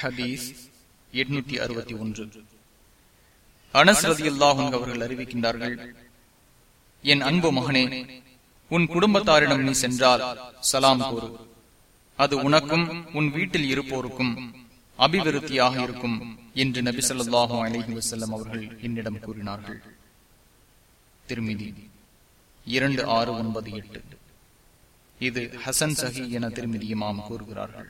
ஹதீஸ் எட்நூத்தி அறுபத்தி ஒன்று. அவர்கள் அறிவிக்கின்றார்கள் என் அன்பு மகனே உன் குடும்பத்தாரிடம் நீ சென்றால் சலாம் கூறு. அது உனக்கும் உன் வீட்டில் இருப்போருக்கும் அபிவிருத்தியாக இருக்கும் என்று நபி சொல்லாஹும் அலஹி வசல்லம் அவர்கள் என்னிடம் கூறினார்கள். திருமிதி இரண்டு ஆறு ஒன்பது எட்டு. இது ஹசன் சஹி என திருமதி இமாம் கூறுகிறார்கள்.